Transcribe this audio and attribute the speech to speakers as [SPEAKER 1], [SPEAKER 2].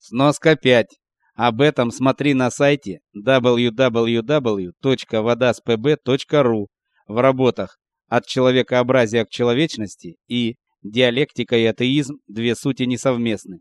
[SPEAKER 1] Сноска 5. Об этом смотри на сайте www.vodaspb.ru в работах «От человекообразия к человечности» и «Диалектика и атеизм. Две сути несовместны».